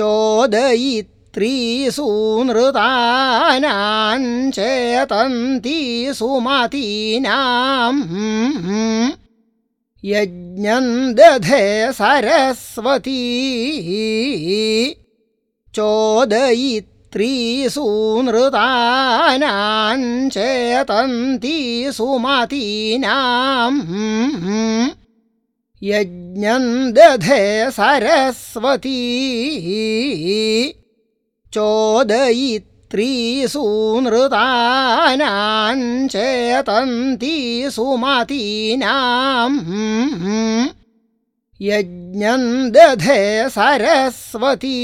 चोदयित्रीसूनृतानाञ्चेतन्ती सुमतीनाम् दधे सरस्वती। चोदयित्रीसूनृतानाञ्चेतन्ती सुमतीनाम् यज्ञम् दधे सरस्वती चोदयित्रीसूनृतानाञ्चेतन्ती सुमतीनाम् यज्ञम् दधे सरस्वती